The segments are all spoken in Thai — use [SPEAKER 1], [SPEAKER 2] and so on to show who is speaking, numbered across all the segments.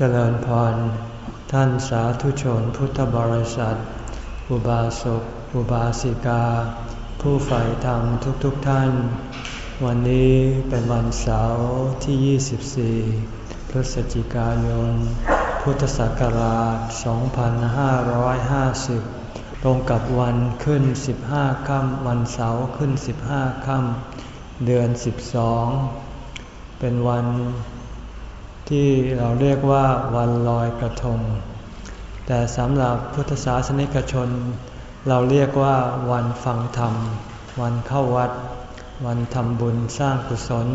[SPEAKER 1] เจริญพร ท่านสาธุชนพุทธบริษัท อุบาสก อุบาสิกา ผู้ใฝ่ธรรมทุกๆทท่าน วันนี้เป็นวันเสาร์ที่ 24 พฤศจิกายน พุทธศักราช 2550 ตรงกับวันขึ้น 15 ค่ำวันเสาร์ขึ้น 15 ค่ำเดือน 12 เป็นวัน ที่เราเรียกว่าวันลอยกระทง แต่สำหรับพุทธศาสนิกชน เราเรียกว่าวันฟังธรรม วันเข้าวัด วันทำบุญสร้างกุศล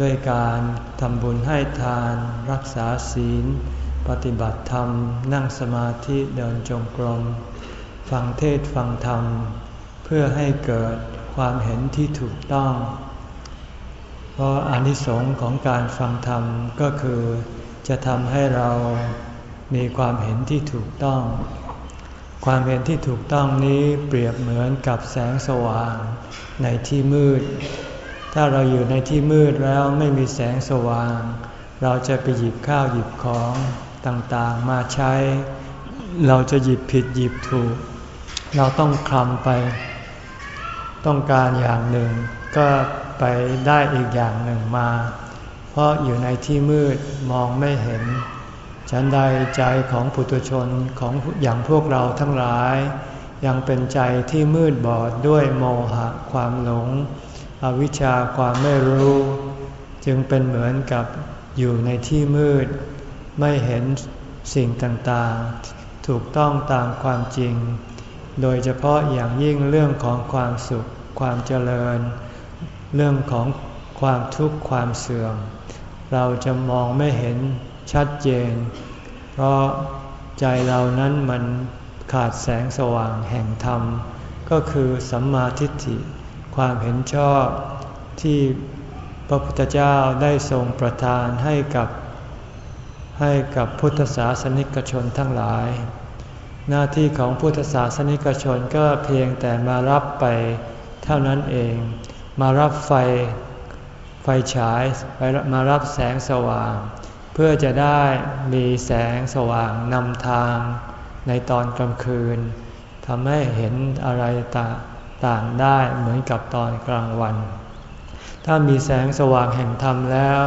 [SPEAKER 1] ด้วยการทำบุญให้ทาน รักษาศีล ปฏิบัติธรรม นั่งสมาธิเดินจงกรม ฟังเทศฟังธรรม เพื่อให้เกิดความเห็นที่ถูกต้อง เพราะอานิสงส์ของการฟังธรรมก็คือ จะทำให้เรามีความเห็นที่ถูกต้อง ความเห็นที่ถูกต้องนี้เปรียบเหมือนกับแสงสว่างในที่มืด ถ้าเราอยู่ในที่มืดแล้วไม่มีแสงสว่าง เราจะไปหยิบข้าวหยิบของต่างๆมาใช้ เราจะหยิบผิดหยิบถูก เราต้องคลำไป ต้องการอย่างหนึ่ง ก็ไปได้อีกอย่างหนึ่งมา เพราะอยู่ในที่มืดมองไม่เห็น ฉันใดใจของปุถุชนของอย่างพวกเราทั้งหลาย ยังเป็นใจที่มืดบอดด้วยโมหะความหลง อวิชชาความไม่รู้ จึงเป็นเหมือนกับอยู่ในที่มืด ไม่เห็นสิ่งต่างๆ ถูกต้องตามความจริง โดยเฉพาะอย่างยิ่งเรื่องของความสุขความเจริญ เรื่องของความทุกข์ความเสื่อม เราจะมองไม่เห็นชัดเจน เพราะใจเรานั้นมันขาดแสงสว่างแห่งธรรม ก็คือสัมมาทิฏฐิ ความเห็นชอบที่พระพุทธเจ้าได้ทรงประทานให้กับให้กับพุทธศาสนิกชนทั้งหลาย หน้าที่ของพุทธศาสนิกชนก็เพียงแต่มารับไปเท่านั้นเอง มารับไฟไฟฉายมารับแสงสว่าง เพื่อจะได้มีแสงสว่างนำทางในตอนกลางคืนทำให้เห็นอะไรต่างได้เหมือนกับตอนกลางวัน ถ้ามีแสงสว่างแห่งธรรมแล้ว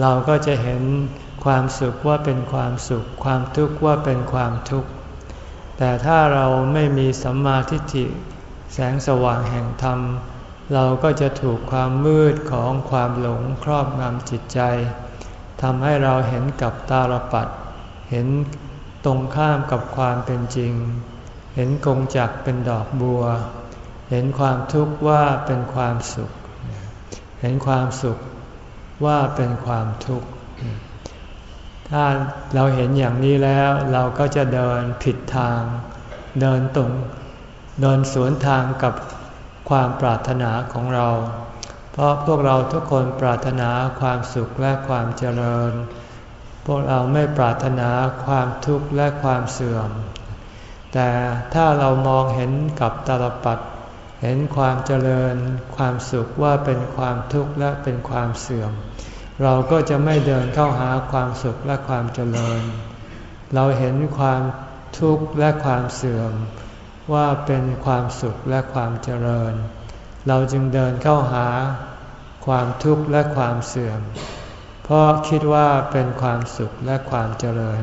[SPEAKER 1] เราก็จะเห็นความสุขว่าเป็นความสุข ความทุกข์ว่าเป็นความทุกข์ แต่ถ้าเราไม่มีสัมมาทิฏฐิ แสงสว่างแห่งธรรม เราก็จะถูกความมืดของความหลงครอบงำจิตใจทำให้เราเห็นกับตาลปัดเห็นตรงข้ามกับความเป็นจริง เห็นกงจักเป็นดอกบัว เห็นความทุกข์ว่าเป็นความสุข เห็นความสุขว่าเป็นความทุกข์ ถ้าเราเห็นอย่างนี้แล้วเราก็จะเดินผิดทาง เดินตรง เดินสวนทางกับ ความปรารถนาของเรา เพราะพวกเราทุกคนปรารถนาความสุขและความเจริญ พวกเราไม่ปรารถนาความทุกข์และความเสื่อม แต่ถ้าเรามองเห็นกับตาลปัดเห็นความเจริญ ความสุขว่าเป็นความทุกข์และเป็นความเสื่อม เราก็จะไม่เดินเข้าหาความสุขและความเจริญ เราเห็นความทุกข์และความเสื่อม ว่าเป็นความสุขและความเจริญ เราจึงเดินเข้าหาความทุกข์และความเสื่อม เพราะคิดว่าเป็นความสุขและความเจริญ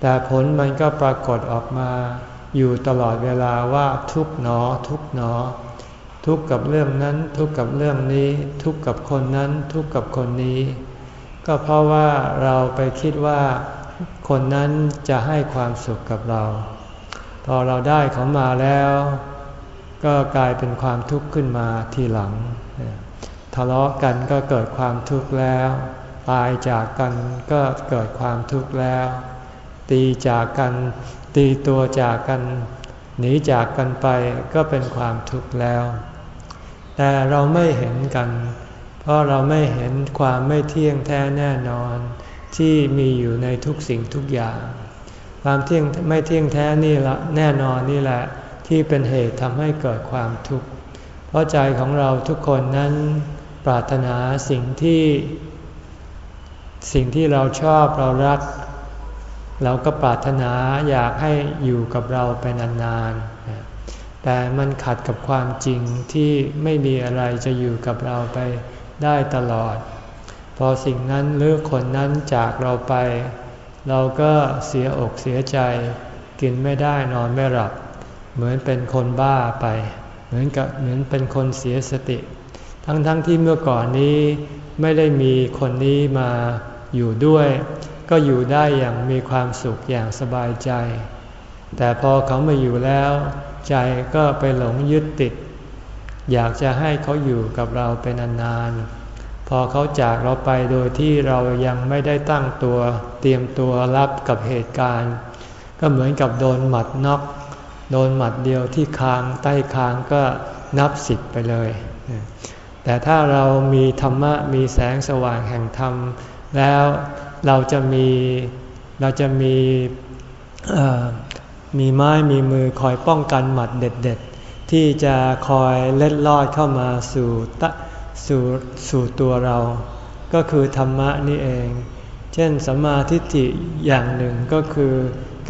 [SPEAKER 1] แต่ผลมันก็ปรากฏออกมา อยู่ตลอดเวลาว่าทุกหนอ ทุกหนอ ทุกกับเรื่องนั้น ทุกกับเรื่องนี้ ทุกกับคนนั้น ทุกกับคนนี้ ก็เพราะว่าเราไปคิดว่า คนนั้นจะให้ความสุขกับเรา พอเราได้เขามาแล้ว ก็กลายเป็นความทุกข์ขึ้นมาทีหลัง ทะเลาะกันก็เกิดความทุกข์แล้ว ตายจากกันก็เกิดความทุกข์แล้ว ตีจากกัน ตีตัวจากกัน หนีจากกันไปก็เป็นความทุกข์แล้ว แต่เราไม่เห็นกัน เพราะเราไม่เห็นความไม่เที่ยงแท้แน่นอน ที่มีอยู่ในทุกสิ่งทุกอย่าง ความเที่ยงไม่เที่ยงแท้นี่ละแน่นอนนี่แหละที่เป็นเหตุทำให้เกิดความทุกข์ เพราะใจของเราทุกคนนั้นปรารถนาสิ่งที่ สิ่งที่เราชอบเรารัก เราก็ปรารถนาอยากให้อยู่กับเราไปนานๆ แต่มันขัดกับความจริงที่ไม่มีอะไรจะอยู่กับเราไปได้ตลอด พอสิ่งนั้นหรือคนนั้นจากเราไป เราก็เสียอกเสียใจ กินไม่ได้นอนไม่หลับ เหมือนเป็นคนบ้าไป เหมือนกับเหมือนเป็นคนเสียสติ ทั้งๆทที่เมื่อก่อนนี้ไม่ได้มีคนนี้มาอยู่ด้วย ก็อยู่ได้อย่างมีความสุขอย่างสบายใจ แต่พอเขามาอยู่แล้ว ใจก็ไปหลงยึดติด อยากจะให้เขาอยู่กับเราเป็นนานๆ พอเขาจากเราไปโดยที่เรายังไม่ได้ตั้งตัวเตรียมตัวรับกับเหตุการณ์ ก็เหมือนกับโดนหมัดน็อกโดนหมัดเดียวที่คางใต้คางก็นับสิบไปเลย แต่ถ้าเรามีธรรมะมีแสงสว่างแห่งธรรม แล้วเราจะมีเราจะมีมีไม้มีมือคอยป้องกันหมัดเด็ด ๆ ที่จะคอยเล็ดลอดเข้ามาสู่ตะ สู่สู่ตัวเรา ก็คือธรรมะนี่เอง เช่นสัมมาทิฏฐิอย่างหนึ่งก็คือ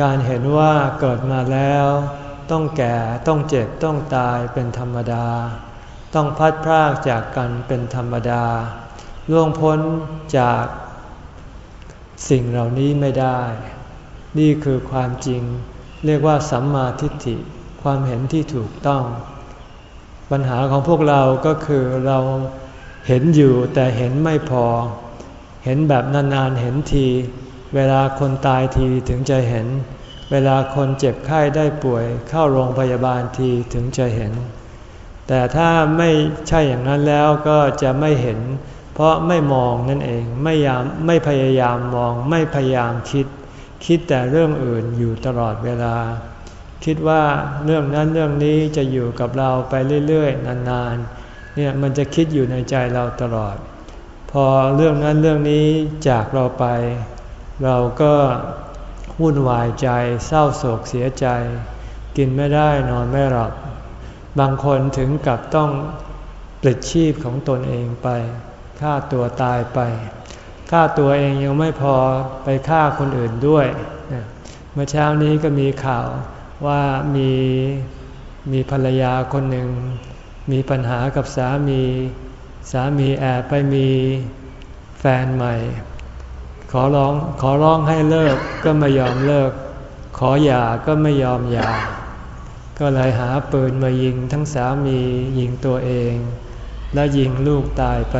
[SPEAKER 1] การเห็นว่าเกิดมาแล้ว ต้องแก่ต้องเจ็บต้องตายเป็นธรรมดา ต้องพัดพรากจากกันเป็นธรรมดา ล่วงพ้นจากสิ่งเหล่านี้ไม่ได้ นี่คือความจริง เรียกว่าสัมมาทิฏฐิ ความเห็นที่ถูกต้อง ปัญหาของพวกเราก็คือเราเห็นอยู่แต่เห็นไม่พอ เห็นแบบนานๆเห็นที เวลาคนตายทีถึงจะเห็น เวลาคนเจ็บไข้ได้ป่วย เข้าโรงพยาบาลทีถึงจะเห็น แต่ถ้าไม่ใช่อย่างนั้นแล้วก็จะไม่เห็น เพราะไม่มองนั่นเองไม่ยามไม่พยายามมองไม่พยายามคิด คิดแต่เรื่องอื่นอยู่ตลอดเวลา คิดว่าเรื่องนั้นเรื่องนี้จะอยู่กับเราไปเรื่อยๆ นานๆ เนี่ยมันจะคิดอยู่ในใจเราตลอด พอเรื่องนั้นเรื่องนี้จากเราไป เราก็วุ่นวายใจเศร้าโศกเสียใจ กินไม่ได้นอนไม่หลับ บางคนถึงกับต้องปลิดชีพของตนเองไปฆ่าตัวตายไปฆ่าตัวเองยังไม่พอไปฆ่าคนอื่นด้วยเมื่อเช้านี้ก็มีข่าว ว่ามีมีภรรยาคนหนึ่ง มีปัญหากับสามี สามีแอบไปมีแฟนใหม่ ขอร้องขอร้องให้เลิกก็ไม่ยอมเลิก ขอหย่าก็ไม่ยอมหย่า ก็เลยหาปืนมายิงทั้งสามียิงตัวเอง และยิงลูกตายไป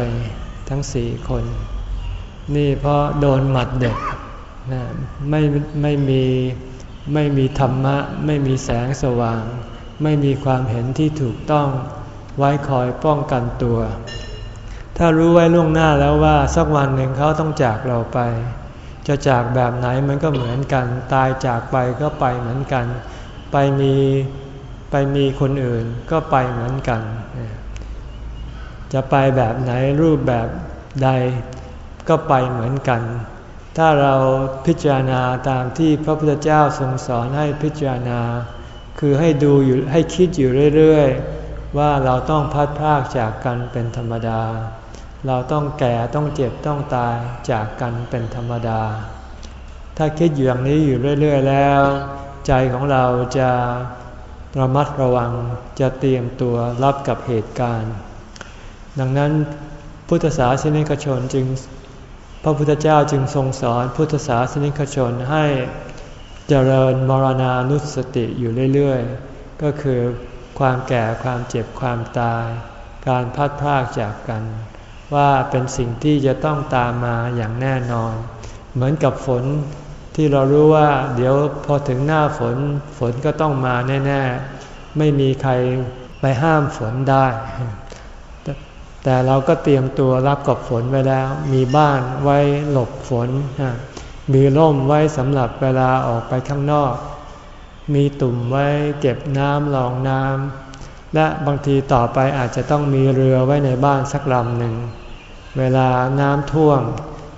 [SPEAKER 1] ทั้งสี่คน นี่เพราะโดนหมัดเด็กนะไม่ไม่มี ไม่มีธรรมะ ไม่มีแสงสว่าง ไม่มีความเห็นที่ถูกต้อง ไว้คอยป้องกันตัว ถ้ารู้ไว้ล่วงหน้าแล้วว่าสักวันหนึ่งเขาต้องจากเราไป จะจากแบบไหนมันก็เหมือนกัน ตายจากไปก็ไปเหมือนกัน ไปมีไปมีคนอื่นก็ไปเหมือนกัน จะไปแบบไหนรูปแบบใดก็ไปเหมือนกัน ถ้าเราพิจารณาตามที่พระพุทธเจ้าทรงสอนให้พิจารณา คือให้ดูอยู่ให้คิดอยู่เรื่อยๆ ว่าเราต้องพัดพากจากกันเป็นธรรมดา เราต้องแก่ต้องเจ็บต้องตายจากกันเป็นธรรมดา ถ้าคิดอยู่อย่างนี้อยู่เรื่อยๆ แล้ว ใจของเราจะระมัดระวังจะเตรียมตัวรับกับเหตุการณ์ ดังนั้นพุทธศาสนิกชนจึง พระพุทธเจ้าจึงทรงสอนพุทธศาสนิกชนให้เจริญมรณานุสติอยู่เรื่อยๆ ก็คือความแก่ความเจ็บความตาย การพัดพรากจากกัน ว่าเป็นสิ่งที่จะต้องตามมาอย่างแน่นอน เหมือนกับฝนที่เรารู้ว่าเดี๋ยวพอถึงหน้าฝนฝนก็ต้องมาแน่ ๆ ไม่มีใครไปห้ามฝนได้ แต่เราก็เตรียมตัวรับกับฝนไว้แล้ว มีบ้านไว้หลบฝน มีร่มไว้สำหรับเวลาออกไปข้างนอก มีตุ่มไว้เก็บน้ำรองน้ำและบางทีต่อไปอาจจะต้องมีเรือไว้ในบ้านสักลำหนึ่ง เวลาน้ำท่วม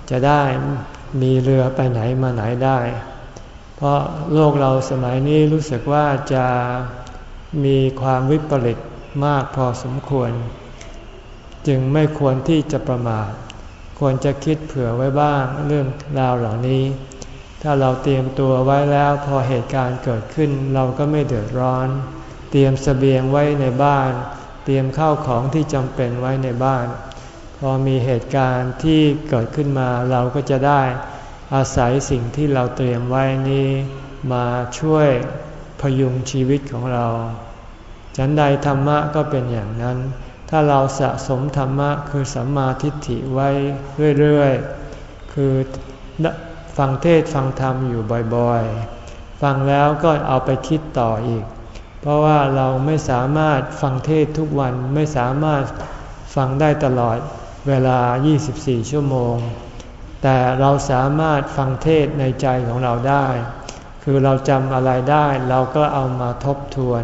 [SPEAKER 1] จะได้มีเรือไปไหนมาไหนได้ เพราะโลกเราสมัยนี้รู้สึกว่าจะมีความวิปริตมากพอสมควร จึงไม่ควรที่จะประมาท ควรจะคิดเผื่อไว้บ้างเรื่องราวเหล่านี้ ถ้าเราเตรียมตัวไว้แล้วพอเหตุการณ์เกิดขึ้นเราก็ไม่เดือดร้อน เตรียมสเสบียงไว้ในบ้าน เตรียมข้าวของที่จำเป็นไว้ในบ้าน พอมีเหตุการณ์ที่เกิดขึ้นมาเราก็จะได้อาศัยสิ่งที่เราเตรียมไว้นี้มาช่วยพยุงชีวิตของเรา ฉันใดธรรมะก็เป็นอย่างนั้น ถ้าเราสะสมธรรมะคือสัมมาทิฏฐิไว้เรื่อยๆ คือฟังเทศฟังธรรมอยู่บ่อยๆ ฟังแล้วก็เอาไปคิดต่ออีก เพราะว่าเราไม่สามารถฟังเทศทุกวันไม่สามารถฟังได้ตลอดเวลา 24 ชั่วโมง แต่เราสามารถฟังเทศในใจของเราได้ คือเราจำอะไรได้เราก็เอามาทบทวน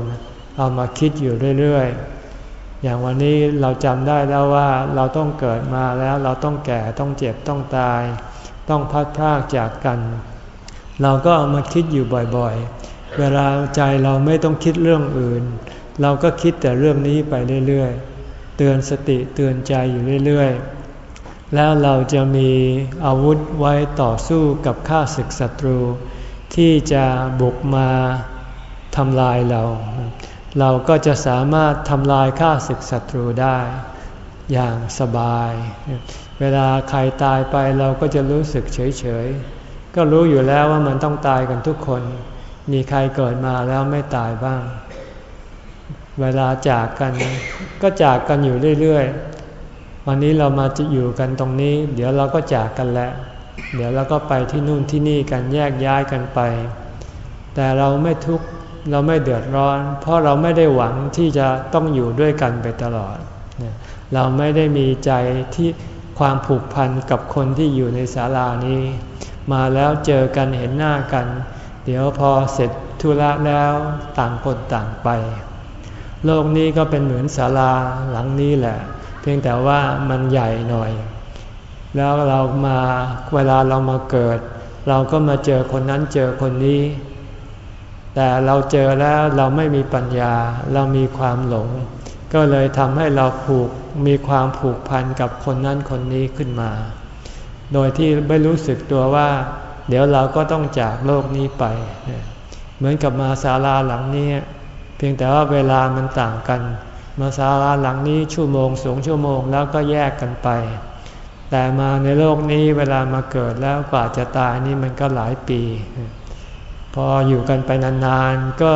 [SPEAKER 1] เอามาคิดอยู่เรื่อยๆ อย่างวันนี้เราจำได้แล้วว่าเราต้องเกิดมาแล้วเราต้องแก่ต้องเจ็บต้องตาย ต้องพัดพากจากกัน เราก็เอามาคิดอยู่บ่อยๆ เวลาใจเราไม่ต้องคิดเรื่องอื่น เราก็คิดแต่เรื่องนี้ไปเรื่อยๆ เตือนสติเตือนใจอยู่เรื่อยๆ แล้วเราจะมีอาวุธไว้ต่อสู้กับข้าศึกศัตรู ที่จะบุกมาทำลายเรา เราก็จะสามารถทำลายข้าศึกศัตรูได้อย่างสบาย เวลาใครตายไปเราก็จะรู้สึกเฉยๆ ก็รู้อยู่แล้วว่ามันต้องตายกันทุกคน มีใครเกิดมาแล้วไม่ตายบ้าง เวลาจากกัน ก็จากกันอยู่เรื่อยๆ วันนี้เรามาจะอยู่กันตรงนี้ เดี๋ยวเราก็จากกันแล้ว เดี๋ยวเราก็ไปที่นู่นที่นี่กันแยกย้ายกันไป แต่เราไม่ทุกข์ เราไม่เดือดร้อน เพราะเราไม่ได้หวังที่จะต้องอยู่ด้วยกันไปตลอด เราไม่ได้มีใจที่ความผูกพันกับคนที่อยู่ในศาลานี้ มาแล้วเจอกันเห็นหน้ากัน เดี๋ยวพอเสร็จธุระแล้วต่างคนต่างไป โลกนี้ก็เป็นเหมือนศาลาหลังนี้แหละ เพียงแต่ว่ามันใหญ่หน่อย แล้วเรามาเวลาเรามาเกิด เราก็มาเจอคนนั้นเจอคนนี้ แต่เราเจอแล้วเราไม่มีปัญญาเรามีความหลง ก็เลยทำให้เราผูกมีความผูกพันกับคนนั้นคนนี้ขึ้นมา โดยที่ไม่รู้สึกตัวว่า เดี๋ยวเราก็ต้องจากโลกนี้ไป เหมือนกับมาศาลาหลังนี้เพียงแต่ว่าเวลามันต่างกัน มาศาลาหลังนี้ชั่วโมงสองชั่วโมงแล้วก็แยกกันไป แต่มาในโลกนี้เวลามาเกิดแล้วกว่าจะตายนี่มันก็หลายปี พออยู่กันไปนานๆ ก็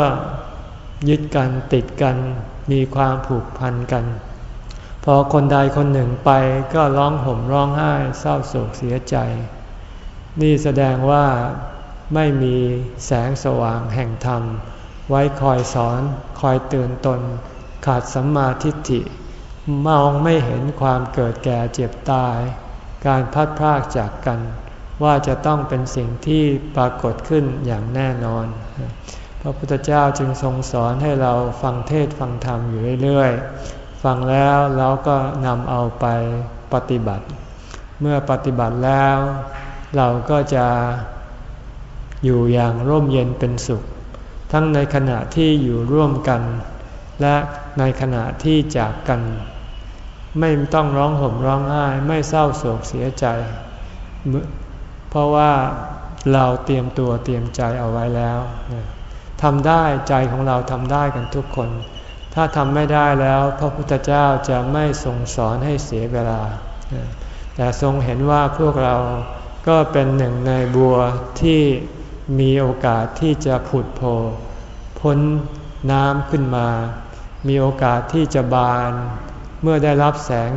[SPEAKER 1] ยึดกันติดกันมีความผูกพันกัน พอคนใดคนหนึ่งไปก็ร้องห่มร้องไห้เศร้าโศกเสียใจ นี่แสดงว่าไม่มีแสงสว่างแห่งธรรม ไว้คอยสอนคอยเตือนตน ขาดสัมมาทิฏฐิ มองไม่เห็นความเกิดแก่เจ็บตาย การพัดพรากจากกัน ว่าจะต้องเป็นสิ่งที่ปรากฏขึ้นอย่างแน่นอน พระพุทธเจ้าจึงทรงสอนให้เราฟังเทศฟังธรรมอยู่เรื่อยๆ ฟังแล้วเราก็นำเอาไปปฏิบัติ เมื่อปฏิบัติแล้ว เราก็จะอยู่อย่างร่มเย็นเป็นสุข ทั้งในขณะที่อยู่ร่วมกัน และในขณะที่จากกัน ไม่ต้องร้องห่มร้องไห้ไม่เศร้าโศกเสียใจ เพราะว่าเราเตรียมตัวเตรียมใจเอาไว้แล้วทำได้ใจของเราทำได้กันทุกคน ถ้าทำไม่ได้แล้วพระพุทธเจ้าจะไม่ทรงสอนให้เสียเวลา แต่ทรงเห็นว่าพวกเราก็เป็นหนึ่งในบัวที่มีโอกาสที่จะผุดโผล่พ้นน้ำขึ้นมา มีโอกาสที่จะบาน เมื่อได้รับแสง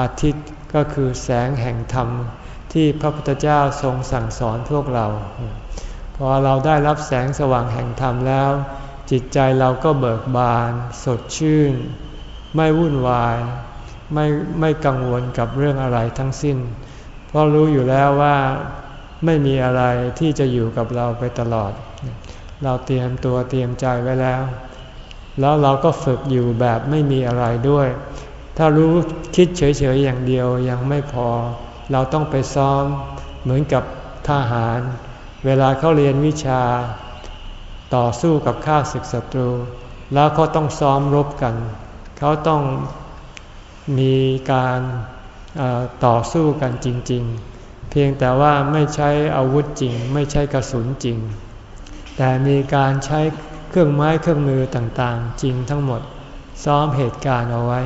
[SPEAKER 1] อาทิตย์ก็คือแสงแห่งธรรม ที่พระพุทธเจ้าทรงสั่งสอนพวกเรา พอเราได้รับแสงสว่างแห่งธรรมแล้ว จิตใจเราก็เบิกบาน สดชื่น ไม่วุ่นวาย ไม่ไม่กังวลกับเรื่องอะไรทั้งสิ้น เพราะรู้อยู่แล้วว่าไม่มีอะไรที่จะอยู่กับเราไปตลอด เราเตรียมตัวเตรียมใจไว้แล้ว แล้วเราก็ฝึกอยู่แบบไม่มีอะไรด้วย ถ้ารู้คิดเฉยๆอย่างเดียวยังไม่พอ เราต้องไปซ้อมเหมือนกับทหาร เวลาเขาเรียนวิชา ต่อสู้กับข้าศึกศัตรู แล้วเขาต้องซ้อมรบกัน เขาต้องมีการต่อสู้กันจริง ๆ เพียงแต่ว่าไม่ใช้อาวุธจริง ไม่ใช้กระสุนจริง แต่มีการใช้เครื่องไม้เครื่องมือต่างๆ จริงทั้งหมดซ้อมเหตุการณ์เอาไว้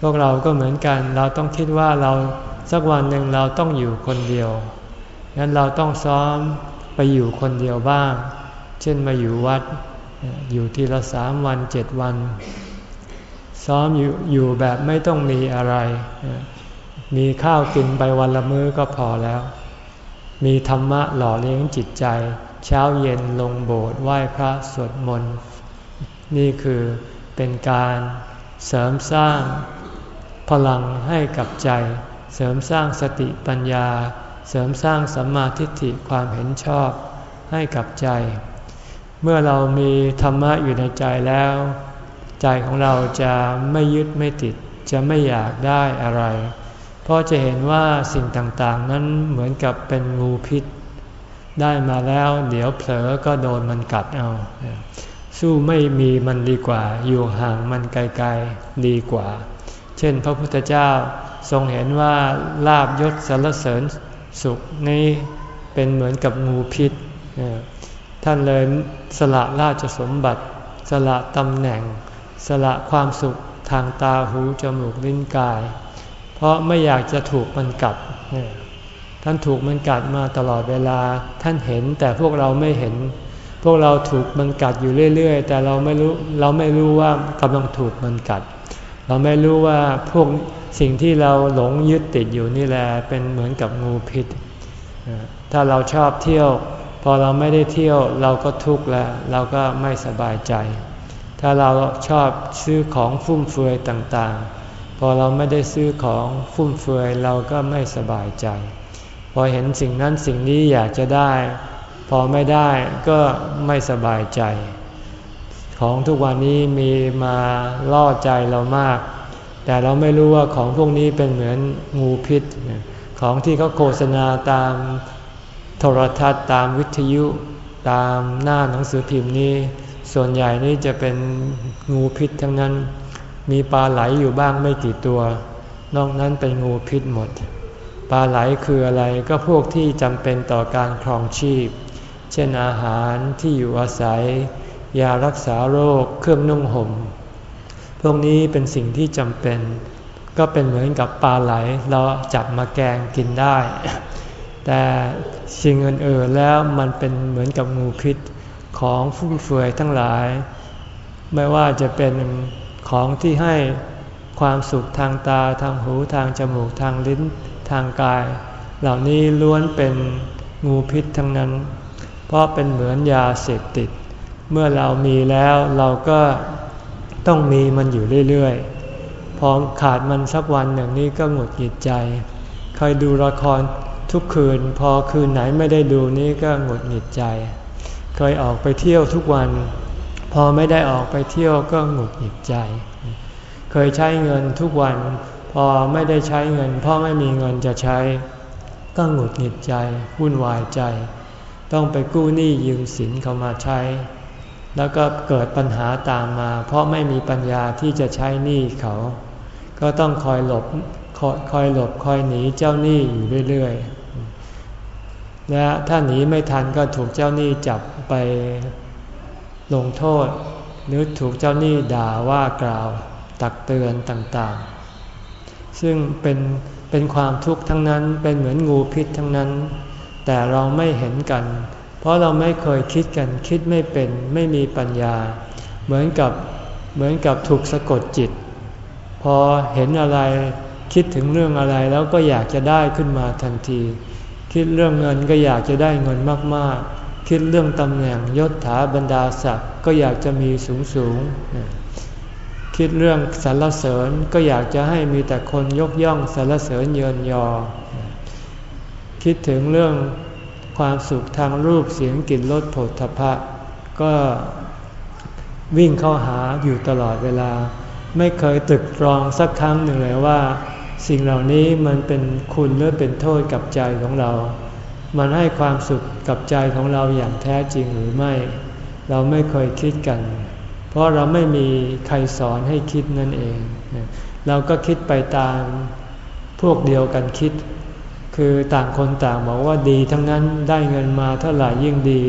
[SPEAKER 1] พวกเราก็เหมือนกันเราต้องคิดว่าเรา สักวันหนึ่งเราต้องอยู่คนเดียวงั้นเราต้องซ้อมไปอยู่คนเดียวบ้าง เช่นมาอยู่วัด อยู่ทีละสามวันเจ็ดวัน ซ้อมอยู่อยู่แบบไม่ต้องมีอะไร มีข้าวกินไปวันละมื้อก็พอแล้ว มีธรรมะหล่อเลี้ยงจิตใจ เช้าเย็นลงโบสถ์ไหว้พระสวดมนต์ นี่คือเป็นการเสริมสร้างพลังให้กับใจ เสริมสร้างสติปัญญา เสริมสร้างสัมมาทิฏฐิความเห็นชอบให้กับใจ เมื่อเรามีธรรมะอยู่ในใจแล้ว ใจของเราจะไม่ยึดไม่ติด จะไม่อยากได้อะไร เพราะจะเห็นว่าสิ่งต่างๆ นั้นเหมือนกับเป็นงูพิษ ได้มาแล้วเดี๋ยวเผลอก็โดนมันกัดเอา สู้ไม่มีมันดีกว่า อยู่ห่างมันไกลๆดีกว่า เช่นพระพุทธเจ้า ทรงเห็นว่าลาบยศสรรเสริญสุขนี้เป็นเหมือนกับงูพิษ ท่านเลยสละราชสมบัติ สละตำแหน่ง สละความสุขทางตาหูจมูกลิ้นกาย เพราะไม่อยากจะถูกมันกัด ท่านถูกมันกัดมาตลอดเวลา ท่านเห็นแต่พวกเราไม่เห็น พวกเราถูกมันกัดอยู่เรื่อย ๆ แต่เราไม่รู้เราไม่รู้ว่ากำลังถูกมันกัด เราไม่รู้ว่าพวก สิ่งที่เราหลงยึดติดอยู่นี่แหละเป็นเหมือนกับงูพิษ ถ้าเราชอบเที่ยว พอเราไม่ได้เที่ยวเราก็ทุกข์แล้ว เราก็ไม่สบายใจ ถ้าเราชอบซื้อของฟุ่มเฟือยต่างๆ พอเราไม่ได้ซื้อของฟุ่มเฟือยเราก็ไม่สบายใจ พอเห็นสิ่งนั้นสิ่งนี้อยากจะได้ พอไม่ได้ก็ไม่สบายใจ ของทุกวันนี้มีมาล่อใจเรามาก แต่เราไม่รู้ว่าของพวกนี้เป็นเหมือนงูพิษ ของที่เขาโฆษณาตามโทรทัศน์ตามวิทยุตามหน้าหนังสือพิมพ์นี้ ส่วนใหญ่นี่จะเป็นงูพิษทั้งนั้น มีปลาไหลอยู่บ้างไม่กี่ตัว นอกนั้นเป็นงูพิษหมด ปลาไหลคืออะไรก็พวกที่จำเป็นต่อการครองชีพ เช่นอาหารที่อยู่อาศัย ยารักษาโรคเครื่องนุ่งหม่ม พวกนี้เป็นสิ่งที่จำเป็น ก็เป็นเหมือนกับปลาไหลเราจับมาแกงกินได้ แต่สิ่งอื่นๆแล้วมันเป็นเหมือนกับงูพิษของฟุ่มเฟือยทั้งหลาย ไม่ว่าจะเป็นของที่ให้ความสุขทางตาทางหูทางจมูกทางลิ้นทางกาย เหล่านี้ล้วนเป็นงูพิษทั้งนั้น เพราะเป็นเหมือนยาเสพติด เมื่อเรามีแล้วเราก็ ต้องมีมันอยู่เรื่อยๆ พอขาดมันสักวันหนึ่งนี้ก็หงุดหงิดใจเคยดูละครทุกคืน พอคืนไหนไม่ได้ดูนี้ก็หงุดหงิดใจ เคยออกไปเที่ยวทุกวัน พอไม่ได้ออกไปเที่ยวก็หงุดหงิดใจ เคยใช้เงินทุกวัน พอไม่ได้ใช้เงินเพราะไม่มีเงินจะใช้ ก็หงุดหงิดใจวุ่นวายใจ ต้องไปกู้หนี้ยืมสินเขามาใช้ แล้วก็เกิดปัญหาตามมา เพราะไม่มีปัญญาที่จะใช้หนี้เขา ก็ต้องคอยหลบคอยหลบคอยหนีเจ้าหนี้อยู่เรื่อยๆ และถ้าหนีไม่ทันก็ถูกเจ้าหนี้จับไปลงโทษ หรือถูกเจ้าหนี้ด่าว่ากล่าว ตักเตือนต่างๆ ซึ่งเป็นเป็นความทุกข์ทั้งนั้นเป็นเหมือนงูพิษทั้งนั้น แต่เราไม่เห็นกัน เพราะเราไม่เคยคิดกันคิดไม่เป็นไม่มีปัญญา เหมือนกับเหมือนกับถูกสะกดจิต พอเห็นอะไรคิดถึงเรื่องอะไรแล้วก็อยากจะได้ขึ้นมาทันที คิดเรื่องเงินก็อยากจะได้เงินมากๆ คิดเรื่องตำแหน่งยศถาบรรดาศักดิ์ก็อยากจะมีสูงสูงคิดเรื่องสรรเสริญก็อยากจะให้มีแต่คนยกย่องสรรเสริญเยินยอ คิดถึงเรื่อง ความสุขทางรูปเสียงกลิ่นรสผลทพะ ก็วิ่งเข้าหาอยู่ตลอดเวลา ไม่เคยตึกตรองสักครั้งหนึ่งเลยว่า สิ่งเหล่านี้มันเป็นคุณหรือเป็นโทษกับใจของเรา มันให้ความสุขกับใจของเราอย่างแท้จริงหรือไม่ เราไม่เคยคิดกัน เพราะเราไม่มีใครสอนให้คิดนั่นเอง เราก็คิดไปตามพวกเดียวกันคิด คือต่างคนต่างบอกว่าดีทั้งนั้นได้เงินมาเท่าไหร่ยิ่งดี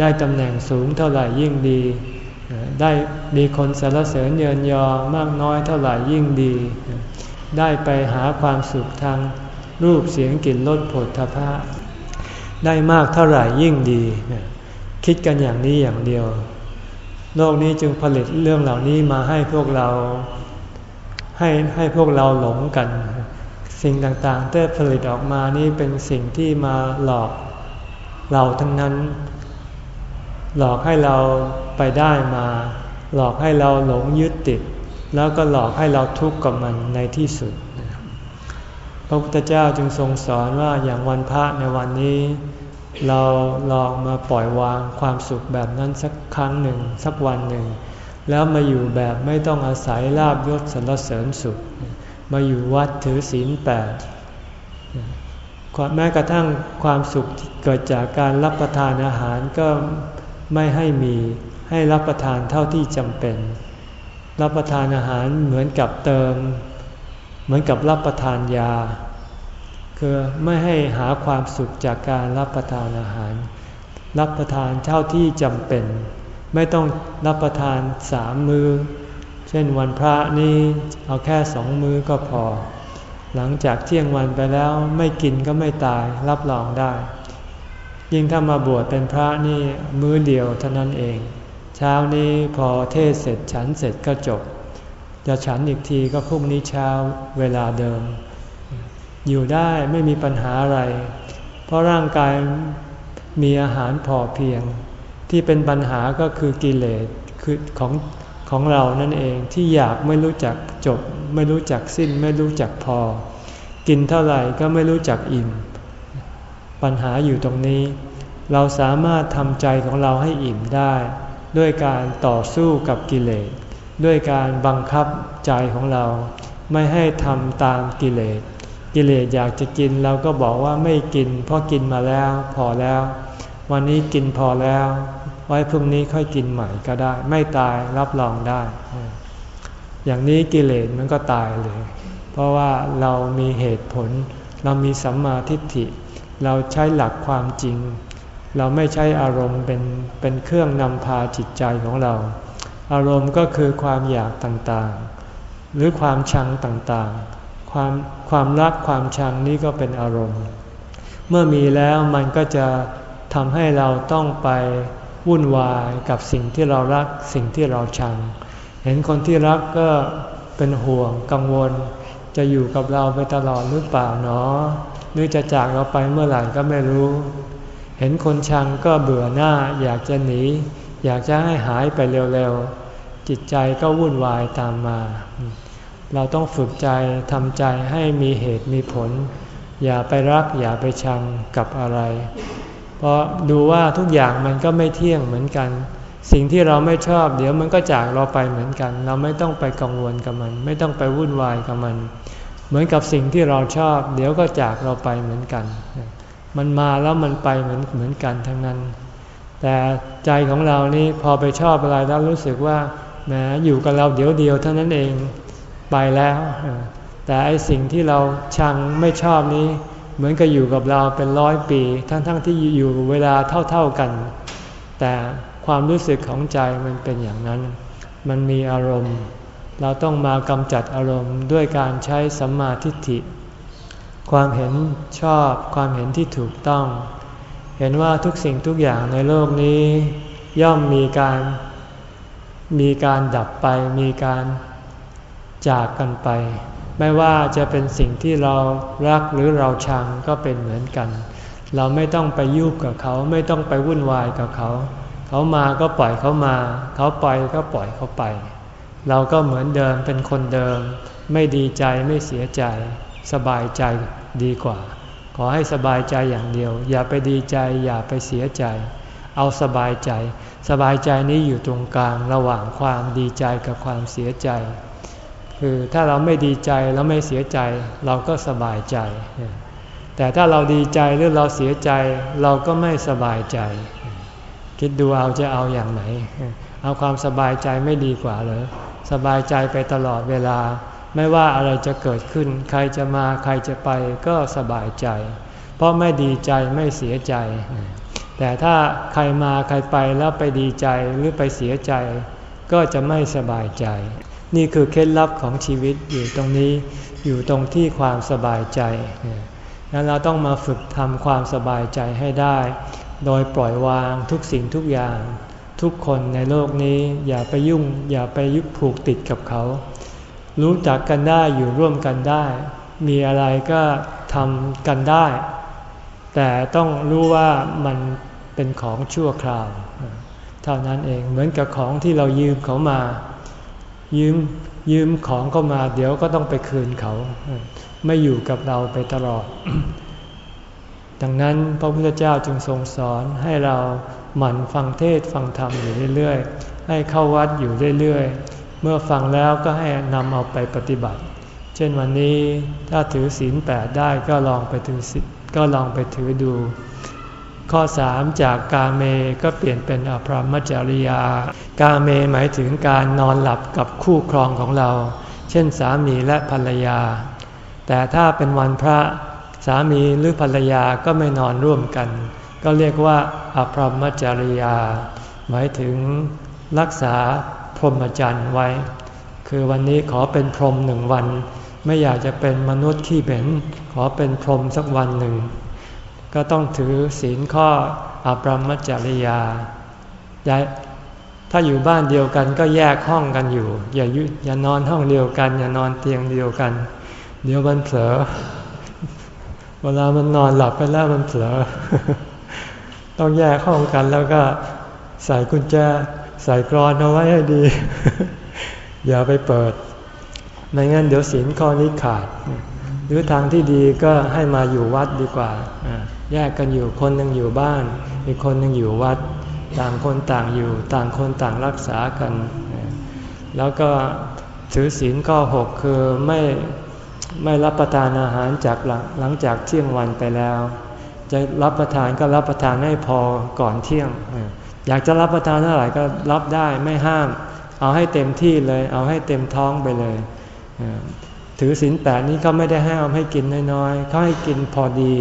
[SPEAKER 1] ได้ตำแหน่งสูงเท่าไหร่ยิ่งดี ได้มีคนสรรเสริญเยินยอมากน้อยเท่าไหร่ยิ่งดี ได้ไปหาความสุขทางรูปเสียงกลิ่นรสผลทพะได้มากเท่าไหร่ยิ่งดี คิดกันอย่างนี้อย่างเดียว โลกนี้จึงผลิตเรื่องเหล่านี้มาให้พวกเราให้ให้พวกเราหลงกัน สิ่งต่างๆที่ผลิตออกมานี่เป็นสิ่งที่มาหลอกเราทั้งนั้น หลอกให้เราไปได้มา หลอกให้เราหลงยึดติด แล้วก็หลอกให้เราทุกข์กับมันในที่สุด พระพุทธเจ้าจึงทรงสอนว่าอย่างวันพระในวันนี้ เราลองมาปล่อยวางความสุขแบบนั้นสักครั้งหนึ่งสักวันหนึ่ง แล้วมาอยู่แบบไม่ต้องอาศัยลาบยศสรรเสริญสุข มาอยู่วัดถือศีลแปดแม้กระทั่งความสุขเกิดจากการรับประทานอาหารก็ไม่ให้มีให้รับประทานเท่าที่จำเป็น รับประทานอาหารเหมือนกับเติม เหมือนกับรับประทานยา คือไม่ให้หาความสุขจากการรับประทานอาหาร รับประทานเท่าที่จำเป็น ไม่ต้องรับประทานสามมือ เช่นวันพระนี่เอาแค่สองมื้อก็พอ หลังจากเที่ยงวันไปแล้วไม่กินก็ไม่ตายรับรองได้ ยิ่งถ้ามาบวชเป็นพระนี่มื้อเดียวเท่านั้นเอง เช้านี้พอเทศเสร็จฉันเสร็จก็จบ จะฉันอีกทีก็พรุ่งนี้เช้าเวลาเดิม อยู่ได้ไม่มีปัญหาอะไร เพราะร่างกายมีอาหารพอเพียง ที่เป็นปัญหาก็คือกิเลสคือของ ของเรานั่นเองที่อยากไม่รู้จักจบ ไม่รู้จักสิ้น ไม่รู้จักพอ กินเท่าไหร่ก็ไม่รู้จักอิ่ม ปัญหาอยู่ตรงนี้ เราสามารถทำใจของเราให้อิ่มได้ ด้วยการต่อสู้กับกิเลส ด้วยการบังคับใจของเรา ไม่ให้ทำตามกิเลส กิเลสอยากจะกินเราก็บอกว่าไม่กิน เพราะกินมาแล้วพอแล้ว วันนี้กินพอแล้ว ไว้พรุ่งนี้ค่อยกินใหม่ก็ได้ ไม่ตายรับรองได้ อย่างนี้กิเลสมันก็ตายเลย เพราะว่าเรามีเหตุผล เรามีสัมมาทิฏฐิ เราใช้หลักความจริง เราไม่ใช้อารมณ์เป็นเป็นเครื่องนำพาจิตใจของเรา อารมณ์ก็คือความอยากต่างๆ หรือความชังต่างๆ ความความรักความชังนี้ก็เป็นอารมณ์ เมื่อมีแล้วมันก็จะทำให้เราต้องไป วุ่นวายกับสิ่งที่เรารักสิ่งที่เราชัง เห็นคนที่รักก็เป็นห่วงกังวล จะอยู่กับเราไปตลอดหรือเปล่าเนาะหรือจะจากเราไปเมื่อไหร่ก็ไม่รู้ เห็นคนชังก็เบื่อหน้าอยากจะหนี อยากจะให้หายไปเร็วๆ จิตใจก็วุ่นวายตามมา เราต้องฝึกใจทำใจให้มีเหตุมีผล อย่าไปรักอย่าไปชังกับอะไร ราะดูว่าทุกอย่างมันก็ไม่เที่ยงเหมือนกัน สิ่งที่เราไม่ชอบเดี๋ยวมันก็จากเราไปเหมือนกัน เราไม่ต้องไปกังวลกับมัน ไม่ต้องไปวุ่นวายกับมัน เหมือนกับสิ่งที่เราชอบ เดี๋ยวก็จากเราไปเหมือนกัน มันมาแล้วมันไปเหมือนเหมือนกันทั้งนั้น แต่ใจของเรานี่พอไปชอบอะไรแล้วรู้สึกว่าแหมอยู่กับเราเดี๋ยวเดียวเท่านั้นเองไปแล้ว แต่ไอสิ่งที่เราชังไม่ชอบนี้ เหมือนกับอยู่กับเราเป็นร้อยปี ทั้งๆทที่อยู่เวลาเท่าๆกัน แต่ความรู้สึกของใจมันเป็นอย่างนั้น มันมีอารมณ์ เราต้องมากำจัดอารมณ์ด้วยการใช้สัมมาทิฏฐิ ความเห็นชอบความเห็นที่ถูกต้อง เห็นว่าทุกสิ่งทุกอย่างในโลกนี้ ย่อมมีการมีการดับไปมีการจากกันไป ไม่ว่าจะเป็นสิ่งที่เรารักหรือเราชังก็เป็นเหมือนกัน เราไม่ต้องไปยุ่งกับเขาไม่ต้องไปวุ่นวายกับเขา เขามาก็ปล่อยเขามา เขาไปก็ปล่อยเขาไป เราก็เหมือนเดิมเป็นคนเดิม ไม่ดีใจไม่เสียใจ สบายใจดีกว่า ขอให้สบายใจอย่างเดียว อย่าไปดีใจอย่าไปเสียใจ เอาสบายใจ สบายใจนี้อยู่ตรงกลางระหว่างความดีใจกับความเสียใจ คือถ้าเราไม่ดีใจแล้วไม่เสียใจ เราก็สบายใจ แต่ถ้าเราดีใจหรือเราเสียใจ เราก็ไม่สบายใจ คิดดูเอาจะเอาอย่างไหน เอาความสบายใจไม่ดีกว่าเหรอสบายใจไปตลอดเวลา ไม่ว่าอะไรจะเกิดขึ้น ใครจะมาใครจะไปก็สบายใจ เพราะไม่ดีใจไม่เสียใจ แต่ถ้าใครมาใครไปแล้วไปดีใจหรือไปเสียใจ ก็จะไม่สบายใจ นี่คือเคล็ดลับของชีวิตอยู่ตรงนี้ อยู่ตรงที่ความสบายใจนั้นเราต้องมาฝึกทำความสบายใจให้ได้ โดยปล่อยวางทุกสิ่งทุกอย่าง ทุกคนในโลกนี้อย่าไปยุ่ง อย่าไปยึดผูกติดกับเขา รู้จักกันได้อยู่ร่วมกันได้ มีอะไรก็ทำกันได้ แต่ต้องรู้ว่ามันเป็นของชั่วคราว เท่านั้นเองเหมือนกับของที่เรายืมเขามา ยืมยืมของเข้ามาเดี๋ยวก็ต้องไปคืนเขา ไม่อยู่กับเราไปตลอด ดังนั้นพระพุทธเจ้าจึงทรงสอนให้เราหมั่นฟังเทศฟังธรรมอยู่เรื่อยๆ ให้เข้าวัดอยู่เรื่อยๆ เมื่อฟังแล้วก็ให้นำเอาไปปฏิบัติ เช่นวันนี้ถ้าถือศีลแปดได้ก็ลองไปถือก็ลองไปถือดู ข้อสามจากกาเมก็เปลี่ยนเป็นอภรมจริยา กาเมหมายถึงการนอนหลับกับคู่ครองของเรา เช่นสามีและภรรยา แต่ถ้าเป็นวันพระสามีหรือภรรยาก็ไม่นอนร่วมกัน ก็เรียกว่าอภรมจริยา หมายถึงรักษาพรหมจรรย์ไว้ คือวันนี้ขอเป็นพรหมหนึ่งวัน ไม่อยากจะเป็นมนุษย์ที่เป็นขอเป็นพรหมสักวันหนึ่ง ก็ต้องถือศีลข้ออภรมจริยาถ้าอยู่บ้านเดียวกันก็แยกห้องกันอยู่ อย่าอย่านอนห้องเดียวกัน อย่านอนเตียงเดียวกัน เดี๋ยวมันเผลอเวลามันนอนหลับไปแล้วมันเผลอต้องแยกห้องกันแล้วก็ใส่กุญแจใส่กรอนเอาไว้ให้ดี อย่าไปเปิด ไม่งั้นเดี๋ยวศีลข้อนี้ขาด หรือทางที่ดีก็ให้มาอยู่วัดดีกว่า แยกกันอยู่คนหนึ่งอยู่บ้าน อีกคนหนึ่งอยู่วัด ต่างคนต่างอยู่ ต่างคนต่างรักษากัน แล้วก็ถือศีลข้อหกคือไม่ไม่รับประทานอาหารจากหลังหลังจากเที่ยงวันไปแล้ว จะรับประทานก็รับประทานให้พอก่อนเที่ยง อยากจะรับประทานเท่าไหร่ก็รับได้ไม่ห้าม เอาให้เต็มที่เลย เอาให้เต็มท้องไปเลย ถือศีลแปดนี้ก็ไม่ได้ห้ามให้กินน้อยๆเขาให้กินพอดี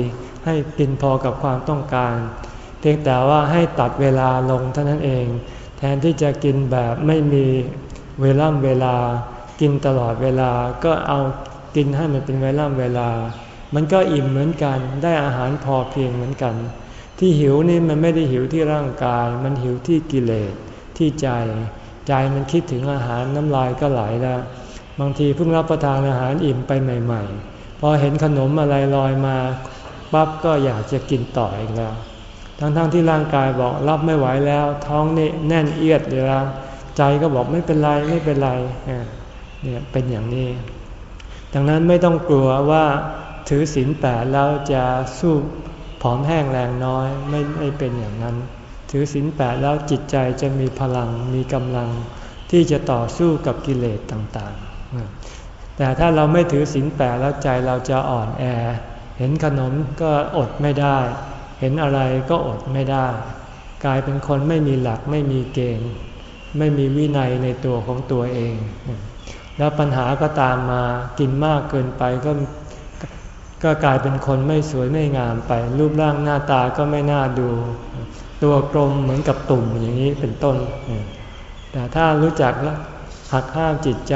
[SPEAKER 1] ให้กินพอกับความต้องการ เพียงแต่ว่าให้ตัดเวลาลงเท่านั้นเอง แทนที่จะกินแบบไม่มีเวลาเวลา กินตลอดเวลาก็เอากินให้มันเป็นเวลาเวลา มันก็อิ่มเหมือนกันได้อาหารพอเพียงเหมือนกัน ที่หิวนี่มันไม่ได้หิวที่ร่างกาย มันหิวที่กิเลสที่ใจ ใจมันคิดถึงอาหารน้ำลายก็ไหลแล้ว บางทีเพิ่งรับประทานอาหารอิ่มไปใหม่ ๆ พอเห็นขนมอะไรลอยมาปั๊บก็อยากจะกินต่ออีกแล้ว ทั้งๆทที่ร่างกายบอกรับไม่ไหวแล้ว ท้องนี่แน่นเอียดเลยแล้วใจก็บอกไม่เป็นไรไม่เป็นไรเนี่ยเป็นอย่างนี้ ดังนั้นไม่ต้องกลัวว่าถือศีลแปดแล้วจะสู้ผอมแห้งแรงน้อยไม่ไม่เป็นอย่างนั้น ถือศีลแปดแล้วจิตใจจะมีพลังมีกำลังที่จะต่อสู้กับกิเลสต่างๆ แต่ถ้าเราไม่ถือศีลแปดแล้วใจเราจะอ่อนแอ เห็นขนมก็อดไม่ได้ เห็นอะไรก็อดไม่ได้ กลายเป็นคนไม่มีหลักไม่มีเกณฑ์ ไม่มีวินัยในตัวของตัวเอง แล้วปัญหาก็ตามมากินมากเกินไปก็ก็กลายเป็นคนไม่สวยไม่งามไป รูปร่างหน้าตาก็ไม่น่าดู ตัวกลมเหมือนกับตุ่มอย่างนี้เป็นต้น แต่ถ้ารู้จัก หักห้ามจิตใจ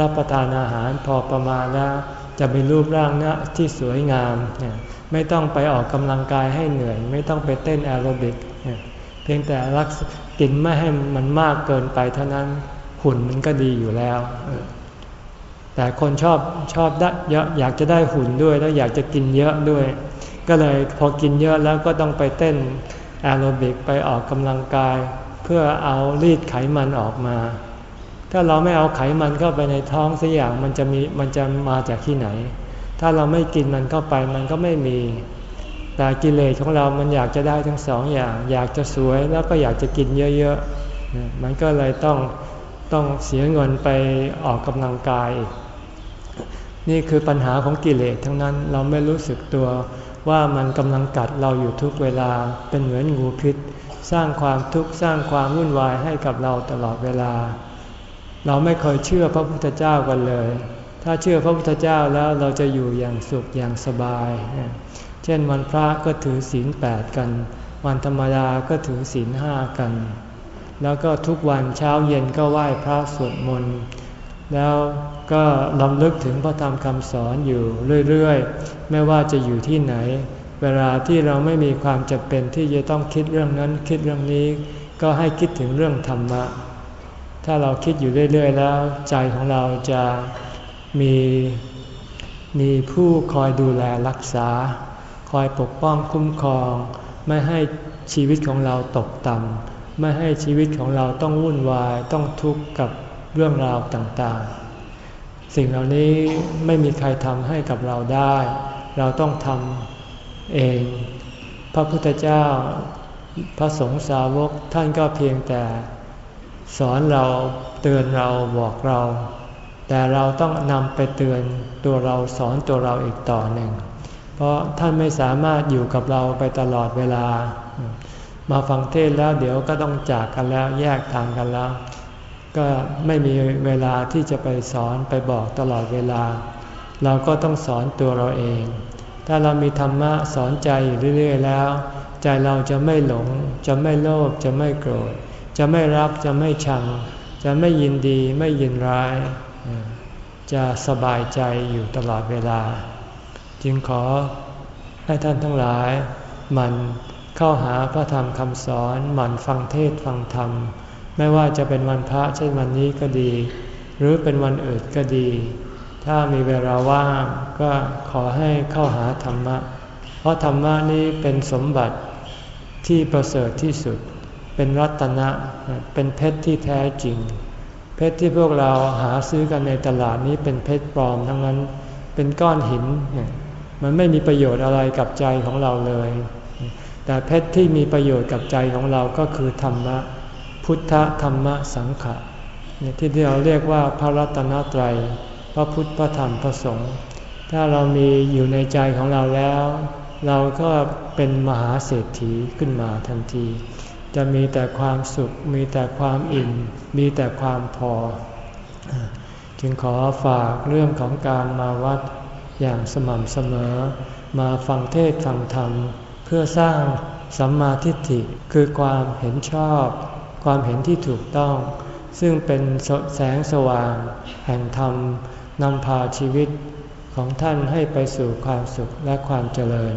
[SPEAKER 1] รับประทานอาหารพอประมาณแล้วจะมีรูปร่างนะที่สวยงาม ไม่ต้องไปออกกำลังกายให้เหนื่อย ไม่ต้องไปเต้นแอโรบิก เพียงแต่รักกินไม่ให้มันมากเกินไปเท่านั้นหุ่นมันก็ดีอยู่แล้ว แต่คนชอบชอบได้อยากจะได้หุ่นด้วยแล้วอยากจะกินเยอะด้วย ก็เลยพอกินเยอะแล้วก็ต้องไปเต้นแอโรบิกไปออกกำลังกาย เพื่อเอารีดไขมันออกมา ถ้าเราไม่เอาไขมันเข้าไปในท้องสักอย่างมันจะมีมันจะมาจากที่ไหน ถ้าเราไม่กินมันเข้าไปมันก็ไม่มี แต่กิเลสของเรามันอยากจะได้ทั้งสองอย่าง อยากจะสวยแล้วก็อยากจะกินเยอะๆ มันก็เลยต้องต้องเสียเงินไปออกกำลังกายนี่คือปัญหาของกิเลสทั้งนั้นเราไม่รู้สึกตัวว่ามันกำลังกัดเราอยู่ทุกเวลาเป็นเหมือนงูพิษ สร้างความทุกข์สร้างความวุ่นวายให้กับเราตลอดเวลา เราไม่เคยเชื่อพระพุทธเจ้ากันเลย ถ้าเชื่อพระพุทธเจ้าแล้วเราจะอยู่อย่างสุขอย่างสบาย เช่นวันพระก็ถือศีลแปดกัน วันธรรมดาก็ถือศีลห้ากัน แล้วก็ทุกวันเช้าเย็นก็ไหว้พระสวดมนต์แล้วก็ลำลึกถึงพระธรรมคำสอนอยู่เรื่อยๆ ไม่ว่าจะอยู่ที่ไหน เวลาที่เราไม่มีความจำเป็นที่จะต้องคิดเรื่องนั้นคิดเรื่องนี้ ก็ให้คิดถึงเรื่องธรรมะ ถ้าเราคิดอยู่เรื่อย ๆ แล้ว ใจของเราจะมีมีผู้คอยดูแลรักษา คอยปกป้องคุ้มครอง ไม่ให้ชีวิตของเราตกต่ำไม่ให้ชีวิตของเราต้องวุ่นวายต้องทุกข์กับเรื่องราวต่างๆ สิ่งเหล่านี้ไม่มีใครทำให้กับเราได้ เราต้องทำเอง พระพุทธเจ้าพระสงฆ์สาวกท่านก็เพียงแต่ สอนเราเตือนเราบอกเรา แต่เราต้องนำไปเตือนตัวเราสอนตัวเราอีกต่อหนึ่ง เพราะท่านไม่สามารถอยู่กับเราไปตลอดเวลา มาฟังเทศแล้วเดี๋ยวก็ต้องจากกันแล้วแยกทางกันแล้ว ก็ไม่มีเวลาที่จะไปสอนไปบอกตลอดเวลา เราก็ต้องสอนตัวเราเอง ถ้าเรามีธรรมะสอนใจอยู่เรื่อย ๆ แล้ว ใจเราจะไม่หลง จะไม่โลภจะไม่โกรธ จะไม่รักจะไม่ชัง จะไม่ยินดีไม่ยินร้าย จะสบายใจอยู่ตลอดเวลา จึงขอให้ท่านทั้งหลาย มันเข้าหาพระธรรมคำสอนหมั่นฟังเทศฟังธรรม ไม่ว่าจะเป็นวันพระเช่นวันนี้ก็ดี หรือเป็นวันอื่นก็ดี ถ้ามีเวลาว่างก็ขอให้เข้าหาธรรมะ เพราะธรรมะนี้เป็นสมบัติที่ประเสริฐที่สุด เป็นรัตนะ เป็นเพชรที่แท้จริง เพชรที่พวกเราหาซื้อกันในตลาดนี้เป็นเพชรปลอมทั้งนั้น เป็นก้อนหิน มันไม่มีประโยชน์อะไรกับใจของเราเลย แต่เพชรที่มีประโยชน์กับใจของเราก็คือธรรมะ พุทธธรรมะสังขะที่เราเรียกว่าพระรัตนตรัย พระพุทธพระธรรมพระสงฆ์ ถ้าเรามีอยู่ในใจของเราแล้ว เราก็เป็นมหาเศรษฐีขึ้นมาทันที จะมีแต่ความสุข มีแต่ความอิ่ม มีแต่ความพอ จึงขอฝากเรื่องของการมาวัดอย่างสม่ำเสมอ มาฟังเทศฟังธรรม เพื่อสร้างสัมมาทิฏฐิคือความเห็นชอบ ความเห็นที่ถูกต้อง ซึ่งเป็นแสงสว่าง แห่งธรรมนำพาชีวิตของท่านให้ไปสู่ความสุขและความเจริญ